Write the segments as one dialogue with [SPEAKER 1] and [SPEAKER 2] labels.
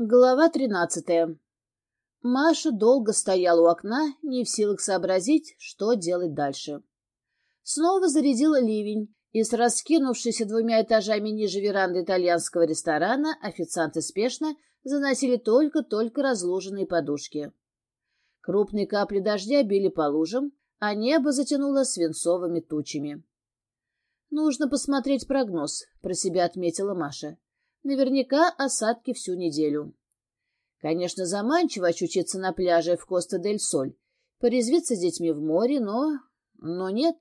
[SPEAKER 1] Глава тринадцатая. Маша долго стояла у окна, не в силах сообразить, что делать дальше. Снова зарядила ливень, и с раскинувшейся двумя этажами ниже веранды итальянского ресторана официанты спешно заносили только-только разложенные подушки. Крупные капли дождя били по лужам, а небо затянуло свинцовыми тучами. «Нужно посмотреть прогноз», — про себя отметила Маша наверняка осадки всю неделю. Конечно, заманчиво очутиться на пляже в Коста-дель-Соль, порезвиться с детьми в море, но... Но нет.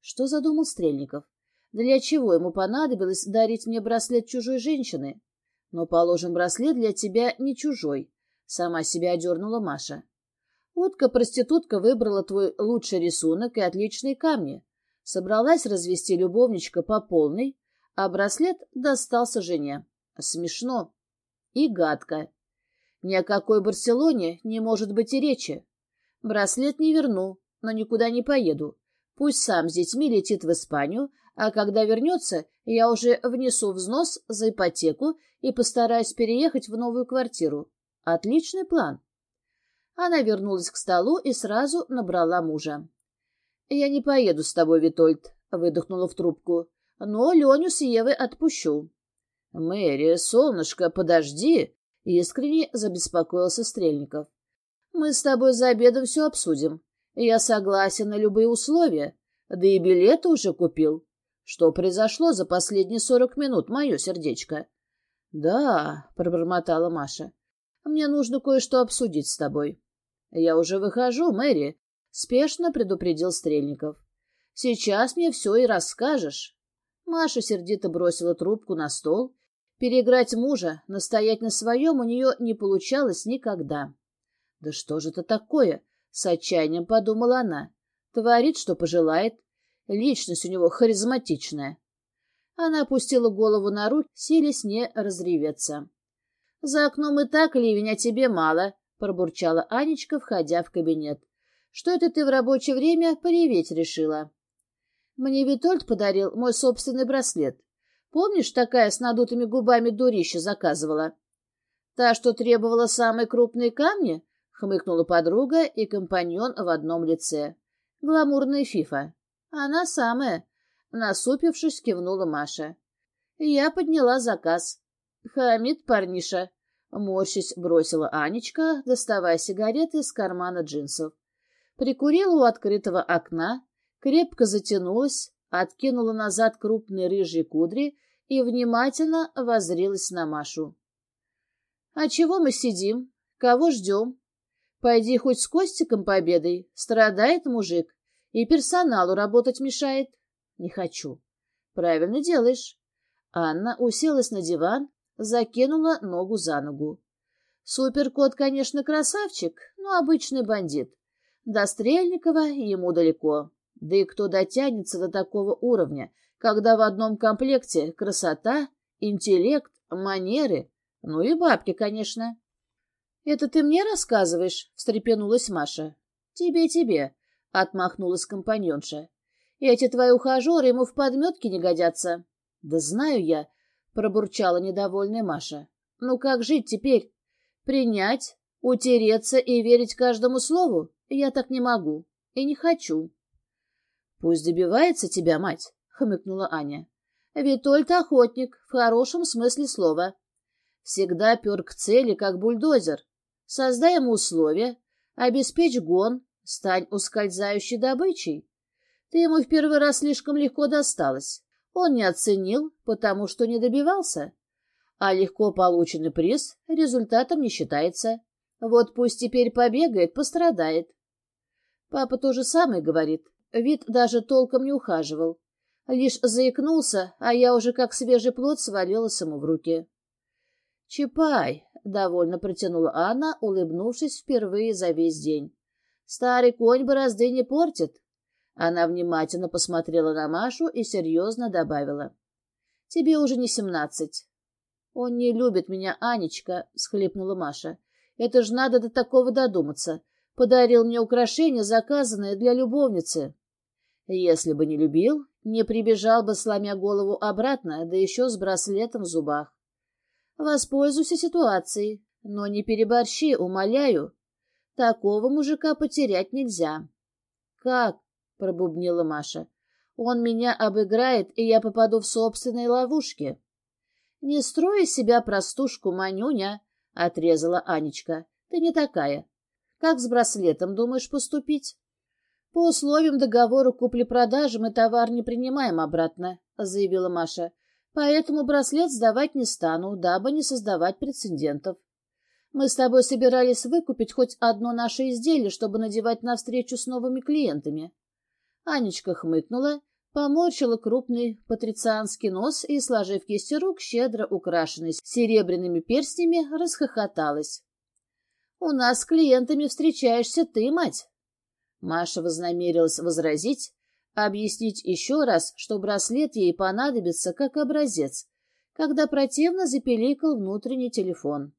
[SPEAKER 1] Что задумал Стрельников? Для чего ему понадобилось дарить мне браслет чужой женщины? Но, положим, браслет для тебя не чужой. Сама себя одернула Маша. Утка-проститутка выбрала твой лучший рисунок и отличные камни. Собралась развести любовничка по полной, а браслет достался жене. Смешно и гадко. Ни о какой Барселоне не может быть и речи. Браслет не верну, но никуда не поеду. Пусть сам с детьми летит в Испанию, а когда вернется, я уже внесу взнос за ипотеку и постараюсь переехать в новую квартиру. Отличный план. Она вернулась к столу и сразу набрала мужа. «Я не поеду с тобой, Витольд», — выдохнула в трубку. «Но Леню с Евой отпущу. «Мэри, солнышко, подожди!» — искренне забеспокоился Стрельников. «Мы с тобой за обедом все обсудим. Я согласен на любые условия, да и билеты уже купил. Что произошло за последние сорок минут, мое сердечко?» «Да», — пробормотала Маша, — «мне нужно кое-что обсудить с тобой». «Я уже выхожу, Мэри», — спешно предупредил Стрельников. «Сейчас мне все и расскажешь». Маша сердито бросила трубку на стол Переиграть мужа, настоять на своем у нее не получалось никогда. «Да что же это такое?» — с отчаянием подумала она. «Творит, что пожелает. Личность у него харизматичная». Она опустила голову на руки, селись не разреветься. «За окном и так ливень, а тебе мало», — пробурчала Анечка, входя в кабинет. «Что это ты в рабочее время пореветь решила?» «Мне Витольд подарил мой собственный браслет. Помнишь, такая с надутыми губами дурища заказывала? Та, что требовала самые крупные камни? Хмыкнула подруга и компаньон в одном лице. Гламурная фифа. Она самая. Насупившись, кивнула Маша. Я подняла заказ. Хамит парниша. Морщись бросила Анечка, доставая сигареты из кармана джинсов. Прикурила у открытого окна, крепко затянулась, откинула назад крупные рыжие кудри и внимательно возрилась на Машу. «А чего мы сидим? Кого ждем? Пойди хоть с Костиком победой, страдает мужик, и персоналу работать мешает. Не хочу». «Правильно делаешь». Анна уселась на диван, закинула ногу за ногу. Суперкот, конечно, красавчик, но обычный бандит. До Стрельникова ему далеко. Да и кто дотянется до такого уровня, когда в одном комплекте красота, интеллект, манеры, ну и бабки, конечно. — Это ты мне рассказываешь? — встрепенулась Маша. — Тебе, тебе, — отмахнулась компаньонша. — Эти твои ухажеры ему в подметке не годятся. — Да знаю я, — пробурчала недовольная Маша. — Ну как жить теперь? Принять, утереться и верить каждому слову? Я так не могу и не хочу. — Пусть добивается тебя, мать хмыкнула Аня. «Витольд охотник, в хорошем смысле слова. Всегда пер к цели, как бульдозер. Создай ему условия, обеспечь гон, стань ускользающей добычей. Ты ему в первый раз слишком легко досталась, Он не оценил, потому что не добивался. А легко полученный приз результатом не считается. Вот пусть теперь побегает, пострадает. Папа то же самое говорит. Вид даже толком не ухаживал. Лишь заикнулся, а я уже как свежий плод свалилась ему в руки. «Чапай!» — довольно протянула Анна, улыбнувшись впервые за весь день. «Старый конь борозды не портит!» Она внимательно посмотрела на Машу и серьезно добавила. «Тебе уже не семнадцать». «Он не любит меня, Анечка», — схлипнула Маша. «Это ж надо до такого додуматься. Подарил мне украшение, заказанное для любовницы». «Если бы не любил, не прибежал бы, сломя голову обратно, да еще с браслетом в зубах. Воспользуйся ситуацией. Но не переборщи, умоляю. Такого мужика потерять нельзя. — Как? — пробубнила Маша. — Он меня обыграет, и я попаду в собственные ловушки. — Не строй из себя простушку, Манюня, — отрезала Анечка. — Ты не такая. Как с браслетом думаешь поступить? — «По условиям договора купли-продажи мы товар не принимаем обратно», — заявила Маша. «Поэтому браслет сдавать не стану, дабы не создавать прецедентов. Мы с тобой собирались выкупить хоть одно наше изделие, чтобы надевать на встречу с новыми клиентами». Анечка хмыкнула, поморщила крупный патрицианский нос и, сложив кисти рук, щедро украшенный серебряными перстнями, расхохоталась. «У нас с клиентами встречаешься ты, мать!» Маша вознамерилась возразить, объяснить еще раз, что браслет ей понадобится как образец, когда противно запеликал внутренний телефон.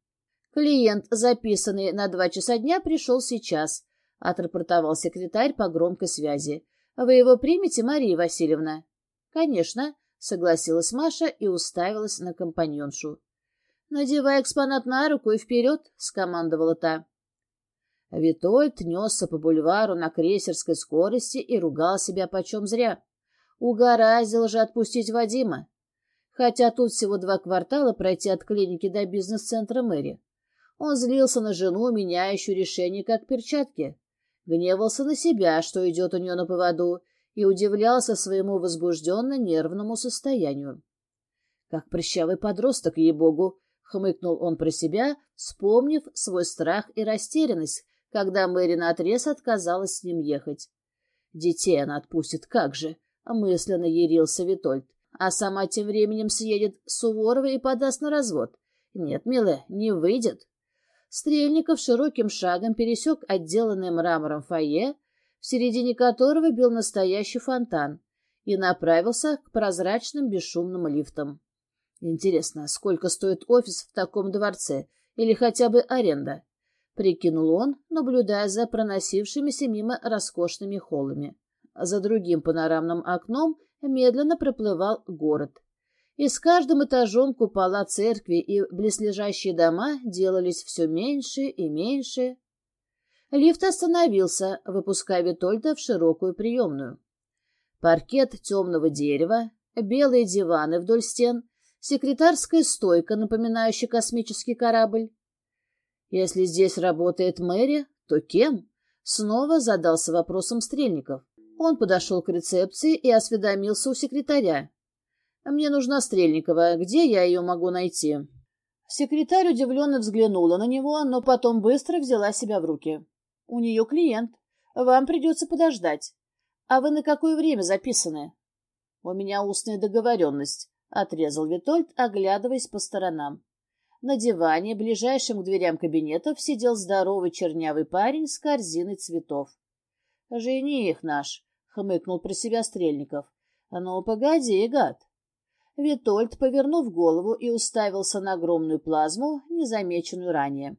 [SPEAKER 1] «Клиент, записанный на два часа дня, пришел сейчас», — отрапортовал секретарь по громкой связи. «Вы его примете, Мария Васильевна?» «Конечно», — согласилась Маша и уставилась на компаньоншу. «Надевай экспонат на руку и вперед», — скомандовала та. Витольд несся по бульвару на крейсерской скорости и ругал себя почем зря. Угораздило же отпустить Вадима. Хотя тут всего два квартала пройти от клиники до бизнес-центра Мэри. Он злился на жену, меняющую решение как перчатки. Гневался на себя, что идет у нее на поводу, и удивлялся своему возбужденно-нервному состоянию. «Как прыщавый подросток, ей-богу!» — хмыкнул он про себя, вспомнив свой страх и растерянность, когда Мэрин отрез отказалась с ним ехать. Детей она отпустит, как же! Мысленно ярился Витольд. А сама тем временем съедет Суворова и подаст на развод. Нет, милая, не выйдет. Стрельников широким шагом пересек отделанное мрамором фойе, в середине которого бил настоящий фонтан, и направился к прозрачным бесшумным лифтам. Интересно, сколько стоит офис в таком дворце или хотя бы аренда? Прикинул он, наблюдая за проносившимися мимо роскошными холлами. За другим панорамным окном медленно проплывал город. И с каждым этажом купола церкви и близлежащие дома делались все меньше и меньше. Лифт остановился, выпуская Витольда в широкую приемную. Паркет темного дерева, белые диваны вдоль стен, секретарская стойка, напоминающая космический корабль, если здесь работает мэрия, то кем? Снова задался вопросом Стрельников. Он подошел к рецепции и осведомился у секретаря. «Мне нужна Стрельникова. Где я ее могу найти?» Секретарь удивленно взглянула на него, но потом быстро взяла себя в руки. «У нее клиент. Вам придется подождать. А вы на какое время записаны?» «У меня устная договоренность», — отрезал Витольд, оглядываясь по сторонам. На диване, ближайшем к дверям кабинетов, сидел здоровый чернявый парень с корзиной цветов. «Жених наш», — хмыкнул про себя Стрельников. «А ну, погоди, гад, Витольд, повернув голову и уставился на огромную плазму, незамеченную ранее.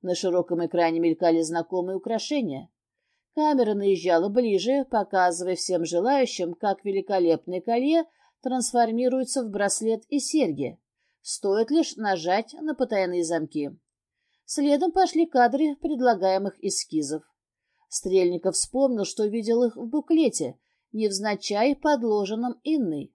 [SPEAKER 1] На широком экране мелькали знакомые украшения. Камера наезжала ближе, показывая всем желающим, как великолепное колье трансформируется в браслет и серьги. Стоит лишь нажать на потайные замки. Следом пошли кадры предлагаемых эскизов. Стрельников вспомнил, что видел их в буклете, невзначай подложенном Инной.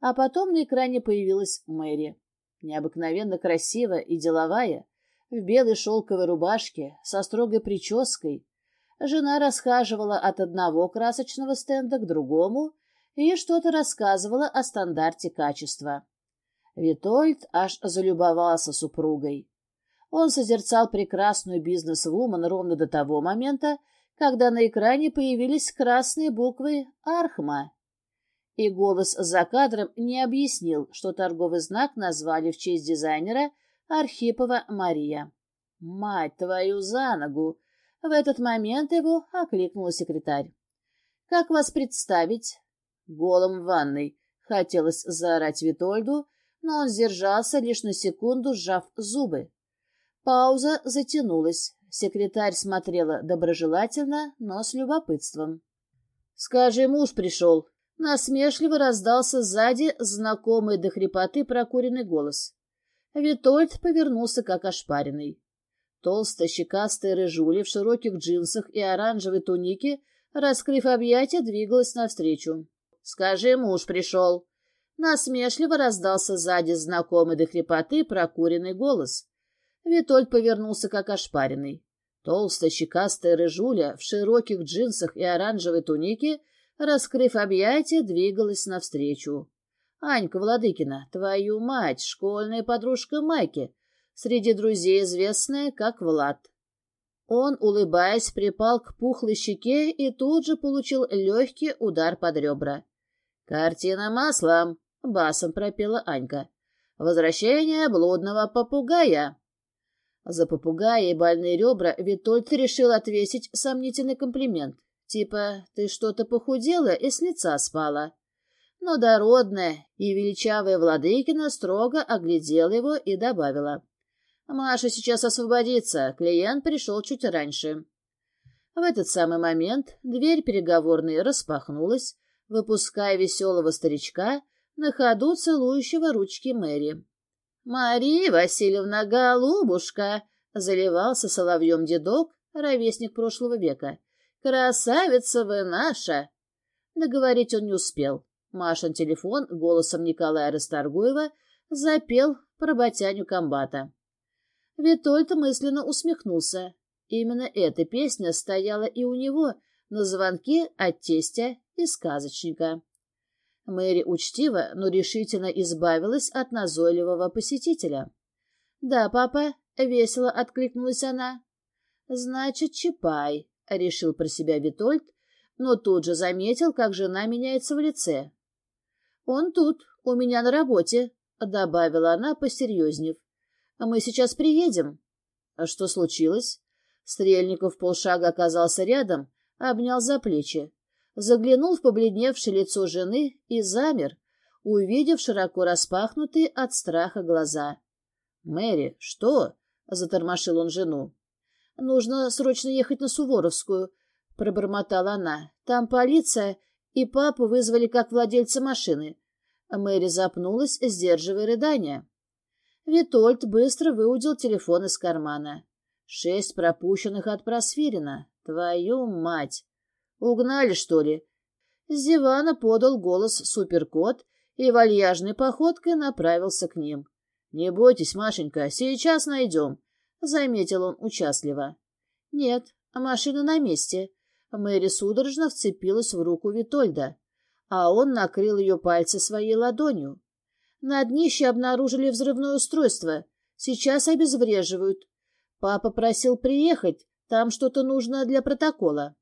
[SPEAKER 1] А потом на экране появилась Мэри. Необыкновенно красивая и деловая, в белой шелковой рубашке, со строгой прической. Жена расхаживала от одного красочного стенда к другому и что-то рассказывала о стандарте качества. Витольд аж залюбовался супругой. Он созерцал прекрасную бизнес-вумен ровно до того момента, когда на экране появились красные буквы «Архма» и голос за кадром не объяснил, что торговый знак назвали в честь дизайнера Архипова Мария. «Мать твою за ногу!» В этот момент его окликнула секретарь. «Как вас представить?» «Голым в ванной», — хотелось заорать Витольду, но он сдержался лишь на секунду, сжав зубы. Пауза затянулась. Секретарь смотрела доброжелательно, но с любопытством. «Скажи, муж пришел!» Насмешливо раздался сзади знакомый до хрипоты прокуренный голос. Витольд повернулся, как ошпаренный. Толстая щекастая рыжуля в широких джинсах и оранжевой тунике, раскрыв объятия, двигалась навстречу. «Скажи, муж пришел!» Насмешливо раздался сзади знакомый до хрипоты прокуренный голос. Витольд повернулся, как ошпаренный. Толстая щекастая рыжуля в широких джинсах и оранжевой тунике, раскрыв объятия, двигалась навстречу. «Анька Владыкина, твою мать, школьная подружка Майки, среди друзей известная как Влад». Он, улыбаясь, припал к пухлой щеке и тут же получил легкий удар под ребра. «Картина маслом!» — басом пропела Анька. «Возвращение блудного попугая». За попугая и больные ребра Витольд решил отвесить сомнительный комплимент. Типа «ты что-то похудела и с лица спала». Но дородная и величавая Владыкина строго оглядела его и добавила. «А «Маша сейчас освободится, клиент пришел чуть раньше». В этот самый момент дверь переговорной распахнулась, выпуская веселого старичка на ходу целующего ручки Мэри. «Мария Васильевна, голубушка!» — заливался соловьем дедок, ровесник прошлого века. «Красавица вы наша!» Договорить он не успел. Машин телефон голосом Николая Расторгуева запел про ботяню комбата. Витольд мысленно усмехнулся. Именно эта песня стояла и у него на звонке от тестя и сказочника. Мэри учтиво, но решительно избавилась от назойливого посетителя. «Да, папа», — весело откликнулась она. «Значит, Чапай», — решил про себя Витольд, но тут же заметил, как жена меняется в лице. «Он тут, у меня на работе», — добавила она, посерьезнев. «Мы сейчас приедем». «А что случилось?» Стрельников полшага оказался рядом, обнял за плечи заглянул в побледневшее лицо жены и замер, увидев широко распахнутые от страха глаза. «Мэри, что?» — затормошил он жену. «Нужно срочно ехать на Суворовскую», — пробормотала она. «Там полиция, и папу вызвали как владельца машины». Мэри запнулась, сдерживая рыдания. Витольд быстро выудил телефон из кармана. «Шесть пропущенных от Просфирина. Твою мать!» Угнали, что ли? С дивана подал голос суперкот и вальяжной походкой направился к ним. «Не бойтесь, Машенька, сейчас найдем», — заметил он участливо. «Нет, машина на месте». Мэри судорожно вцепилась в руку Витольда, а он накрыл ее пальцы своей ладонью. На днище обнаружили взрывное устройство. Сейчас обезвреживают. Папа просил приехать, там что-то нужно для протокола.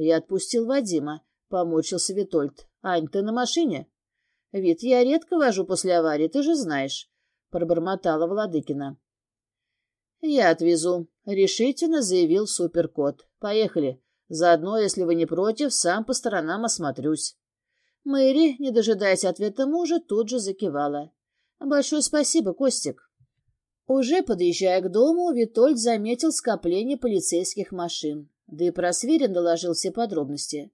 [SPEAKER 1] Я отпустил Вадима, поморщился Витольд. Ань, ты на машине? Вид, я редко вожу после аварии, ты же знаешь, пробормотала Владыкина. Я отвезу, решительно заявил суперкот. Поехали. Заодно, если вы не против, сам по сторонам осмотрюсь. Мэри, не дожидаясь ответа мужа, тут же закивала. «Большое спасибо, Костик». Уже подъезжая к дому, Витольд заметил скопление полицейских машин. Да и Верин доложил все подробности.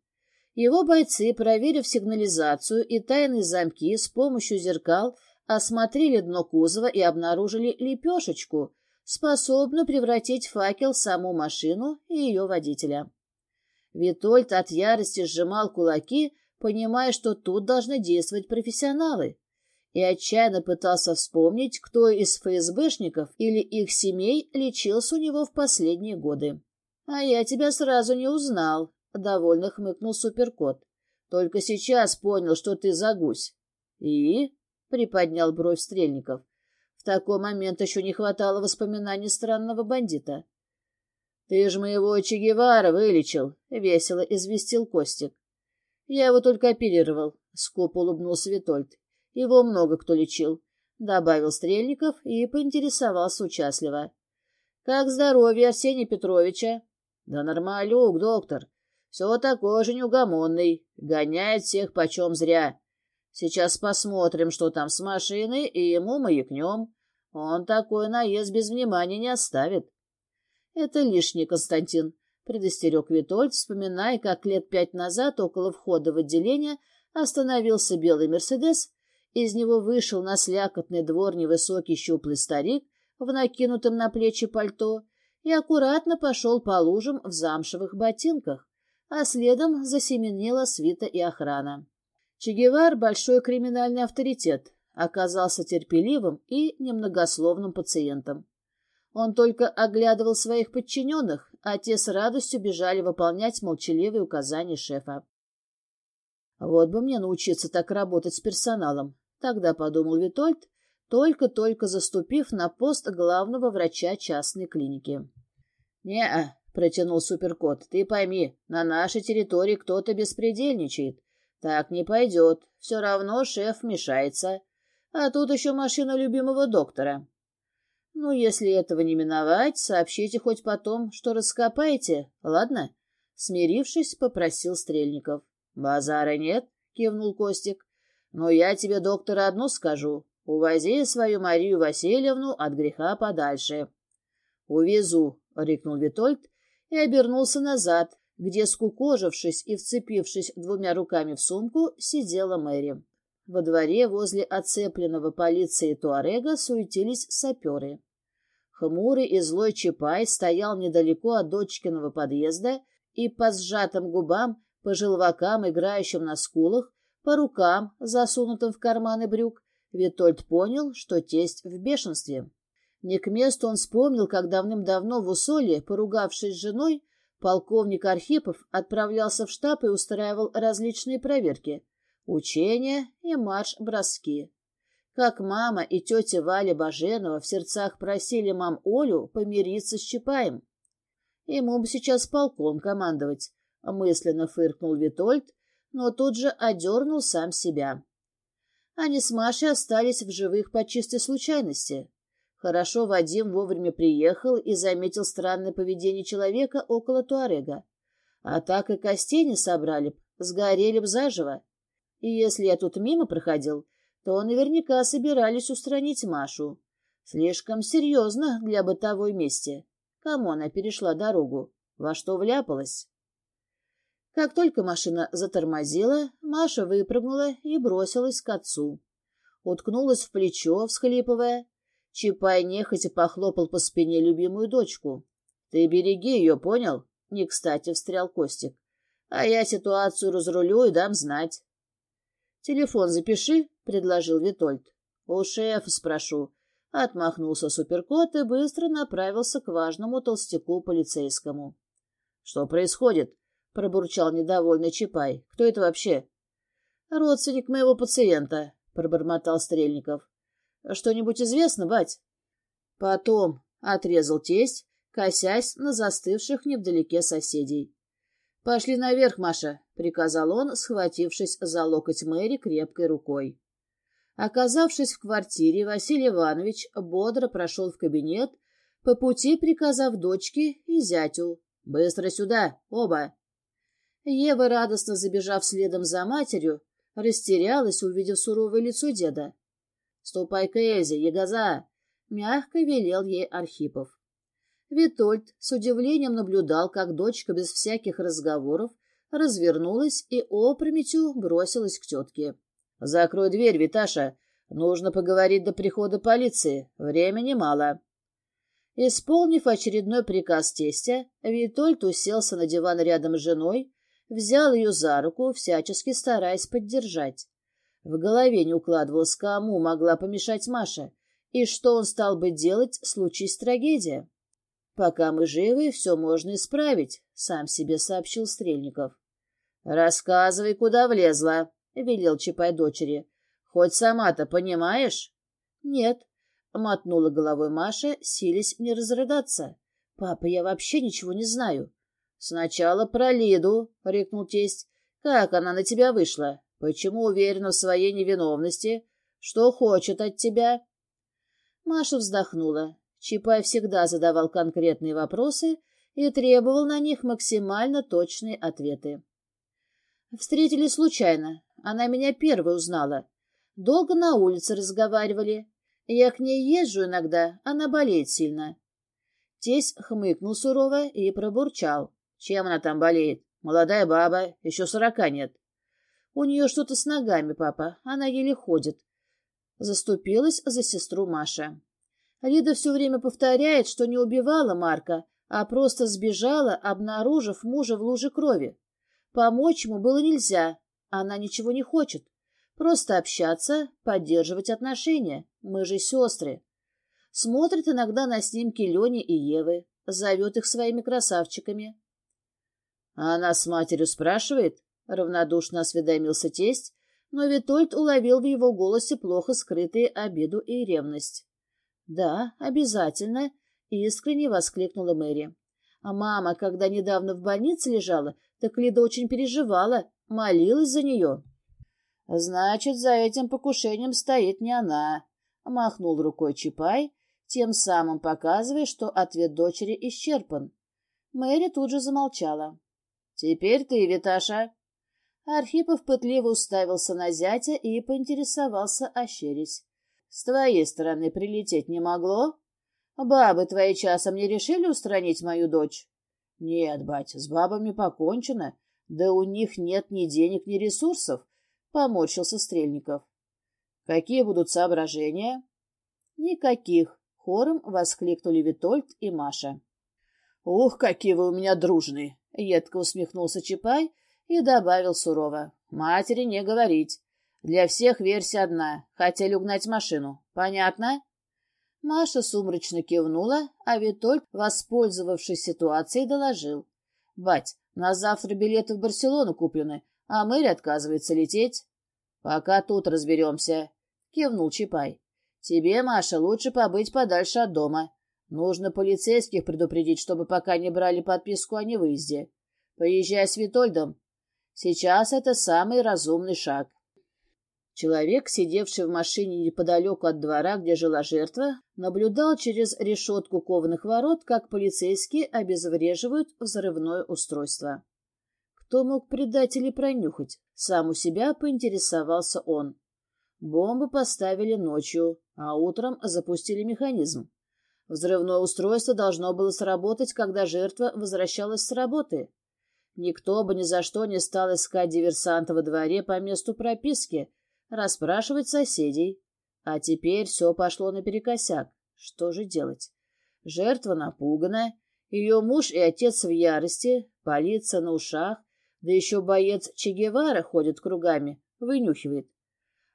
[SPEAKER 1] Его бойцы, проверив сигнализацию и тайные замки с помощью зеркал, осмотрели дно кузова и обнаружили лепешечку, способную превратить факел в саму машину и ее водителя. Витольд от ярости сжимал кулаки, понимая, что тут должны действовать профессионалы, и отчаянно пытался вспомнить, кто из ФСБшников или их семей лечился у него в последние годы. А я тебя сразу не узнал, — довольно хмыкнул суперкот. Только сейчас понял, что ты за гусь. И? — приподнял бровь Стрельников. В такой момент еще не хватало воспоминаний странного бандита. «Ты ж моего Че вылечил», — весело известил Костик. «Я его только оперировал», — скупо улыбнулся Витольд. «Его много кто лечил», — добавил Стрельников и поинтересовался участливо. «Как здоровье Арсения Петровича?» «Да нормалюк, доктор. Все такой же неугомонный. Гоняет всех почем зря. Сейчас посмотрим, что там с машиной, и ему маякнем. Он такой наезд без внимания не оставит». «Это лишнее, Константин», — предостерег Витольд, вспоминая, как лет пять назад около входа в отделение остановился белый «Мерседес», из него вышел на слякотный двор невысокий щуплый старик в накинутом на плечи пальто и аккуратно пошел по лужам в замшевых ботинках, а следом засеменила свита и охрана. Чегевар — большой криминальный авторитет, оказался терпеливым и немногословным пациентом. Он только оглядывал своих подчиненных, а те с радостью бежали выполнять молчаливые указания шефа. «Вот бы мне научиться так работать с персоналом», — тогда подумал Витольд только только заступив на пост главного врача частной клиники. не -а, протянул суперкот, — «ты пойми, на нашей территории кто-то беспредельничает. Так не пойдет, все равно шеф мешается. А тут еще машина любимого доктора». «Ну, если этого не миновать, сообщите хоть потом, что раскопаете, ладно?» Смирившись, попросил Стрельников. «Базара нет», — кивнул Костик. «Но я тебе, доктор, одно скажу. Увози свою Марию Васильевну от греха подальше». «Увезу», — рикнул Витольд и обернулся назад, где, скукожившись и вцепившись двумя руками в сумку, сидела Мэри. Во дворе возле оцепленного полицией Туарега суетились саперы. Хмурый и злой Чапай стоял недалеко от дочкиного подъезда и по сжатым губам по желвакам, играющим на скулах, по рукам, Витольд понял, что тесть в бешенстве. Не к месту он вспомнил, как давным-давно в Усолье, поругавшись с женой, полковник Архипов отправлялся в штаб и устраивал различные проверки — учения и марш-броски. Как мама и тетя Валя Баженова в сердцах просили мам Олю помириться с Чапаем. Ему бы сейчас полком командовать, — мысленно фыркнул Витольд, но тут же одернул сам себя. Они с Машей остались в живых по чистой случайности. Хорошо Вадим вовремя приехал и заметил странное поведение человека около Туарега. А так и костей не собрали б, сгорели б заживо. И если я тут мимо проходил, то наверняка собирались устранить Машу. Слишком серьезно для бытовой мести. Кому она перешла дорогу? Во что вляпалась? Как только машина затормозила, Маша выпрыгнула и бросилась к отцу. Уткнулась в плечо, всхлипывая. Чапай нехотя похлопал по спине любимую дочку. — Ты береги ее, понял? — не кстати встрял Костик. — А я ситуацию разрулю и дам знать. — Телефон запиши, — предложил Витольд. — У шефа спрошу. Отмахнулся суперкот и быстро направился к важному толстяку полицейскому. — Что происходит? — пробурчал недовольный Чапай. «Кто это вообще?» «Родственник моего пациента», — пробормотал Стрельников. «Что-нибудь известно, бать?» «Потом», — отрезал тесть, косясь на застывших невдалеке соседей. «Пошли наверх, Маша», — приказал он, схватившись за локоть Мэри крепкой рукой. Оказавшись в квартире, Василий Иванович бодро прошел в кабинет, по пути приказав дочке и зятю «Быстро сюда, оба!» Ева радостно забежав следом за матерью, растерялась, увидев суровое лицо деда. — Ступай к Эльзе, ягоза! — мягко велел ей Архипов. Витольд с удивлением наблюдал, как дочка без всяких разговоров развернулась и опрометью бросилась к тетке. — Закрой дверь, Виташа! Нужно поговорить до прихода полиции. Времени мало. Исполнив очередной приказ тестя, Витольд уселся на диван рядом с женой взял ее за руку, всячески стараясь поддержать. В голове не укладывалось, кому могла помешать Маша, и что он стал бы делать, случись трагедия. «Пока мы живы, все можно исправить», — сам себе сообщил Стрельников. «Рассказывай, куда влезла», — велел Чапай дочери. «Хоть сама-то понимаешь?» «Нет», — мотнула головой Маша, силясь не разрыдаться. «Папа, я вообще ничего не знаю. «Сначала про Лиду», — рыкнул тесть. «Как она на тебя вышла? Почему уверена в своей невиновности? Что хочет от тебя?» Маша вздохнула. Чапай всегда задавал конкретные вопросы и требовал на них максимально точные ответы. Встретили случайно. Она меня первой узнала. Долго на улице разговаривали. Я к ней езжу иногда, она болеет сильно. Тесть хмыкнул сурово и пробурчал. Чем она там болеет? Молодая баба, еще сорока нет. У нее что-то с ногами, папа, она еле ходит. Заступилась за сестру Маша. Лида все время повторяет, что не убивала Марка, а просто сбежала, обнаружив мужа в луже крови. Помочь ему было нельзя, она ничего не хочет. Просто общаться, поддерживать отношения. Мы же сестры. Смотрит иногда на снимки Лени и Евы, зовет их своими красавчиками. А Она с матерью спрашивает, равнодушно осведомился тесть, но Витольд уловил в его голосе плохо скрытые обиду и ревность. «Да, обязательно», — искренне воскликнула Мэри. «А мама, когда недавно в больнице лежала, так Лида очень переживала, молилась за нее». «Значит, за этим покушением стоит не она», — махнул рукой Чапай, тем самым показывая, что ответ дочери исчерпан. Мэри тут же замолчала. «Теперь ты, Виташа!» Архипов пытливо уставился на зятя и поинтересовался, ощерясь. «С твоей стороны прилететь не могло? Бабы твои часом не решили устранить мою дочь?» «Нет, батя, с бабами покончено. Да у них нет ни денег, ни ресурсов», — поморщился Стрельников. «Какие будут соображения?» «Никаких», — хором воскликнули Витольд и Маша. «Ух, какие вы у меня дружные!» Едко усмехнулся Чапай и добавил сурово. «Матери не говорить. Для всех версия одна. Хотели угнать машину. Понятно?» Маша сумрачно кивнула, а Витольд, воспользовавшись ситуацией, доложил. «Бать, на завтра билеты в Барселону куплены, а Мэри отказывается лететь». «Пока тут разберемся», — кивнул Чапай. «Тебе, Маша, лучше побыть подальше от дома. Нужно полицейских предупредить, чтобы пока не брали подписку о невыезде. Поезжай с Витольдом. Сейчас это самый разумный шаг. Человек, сидевший в машине неподалеку от двора, где жила жертва, наблюдал через решетку кованых ворот, как полицейские обезвреживают взрывное устройство. Кто мог предателей пронюхать? Сам у себя поинтересовался он. Бомбы поставили ночью, а утром запустили механизм. Взрывное устройство должно было сработать, когда жертва возвращалась с работы. Никто бы ни за что не стал искать диверсанта во дворе по месту прописки, расспрашивать соседей. А теперь все пошло наперекосяк. Что же делать? Жертва напуганная, ее муж и отец в ярости, полиция на ушах, да еще боец Че Гевара ходит кругами, вынюхивает.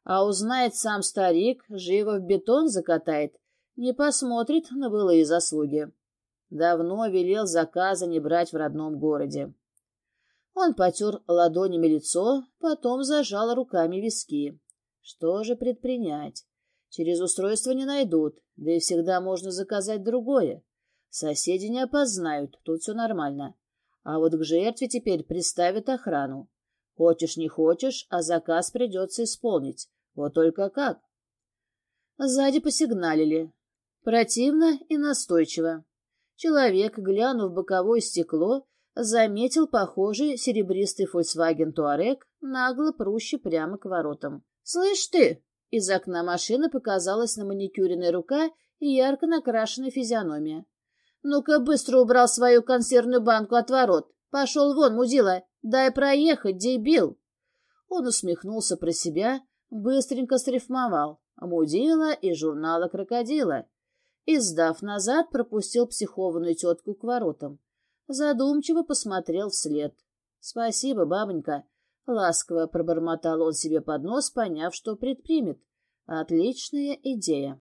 [SPEAKER 1] А узнает сам старик, живо в бетон закатает — не посмотрит на былые заслуги. Давно велел заказа не брать в родном городе. Он потер ладонями лицо, потом зажал руками виски. Что же предпринять? Через устройство не найдут, да и всегда можно заказать другое. Соседи не опознают, тут все нормально. А вот к жертве теперь приставят охрану. Хочешь, не хочешь, а заказ придется исполнить. Вот только как? Сзади посигналили. Противно и настойчиво. Человек, глянув в боковое стекло, заметил похожий серебристый Volkswagen Touareg, нагло прущий прямо к воротам. «Слышь ты!» Из окна машины показалась на маникюренная рука и ярко накрашенная физиономия. «Ну-ка, быстро убрал свою консервную банку от ворот! Пошел вон, мудила! Дай проехать, дебил!» Он усмехнулся про себя, быстренько срифмовал «Мудила» и журнала «Крокодила» и, сдав назад, пропустил психованную тетку к воротам. Задумчиво посмотрел вслед. «Спасибо, бабонька», — ласково пробормотал он себе под нос, поняв, что предпримет. «Отличная идея».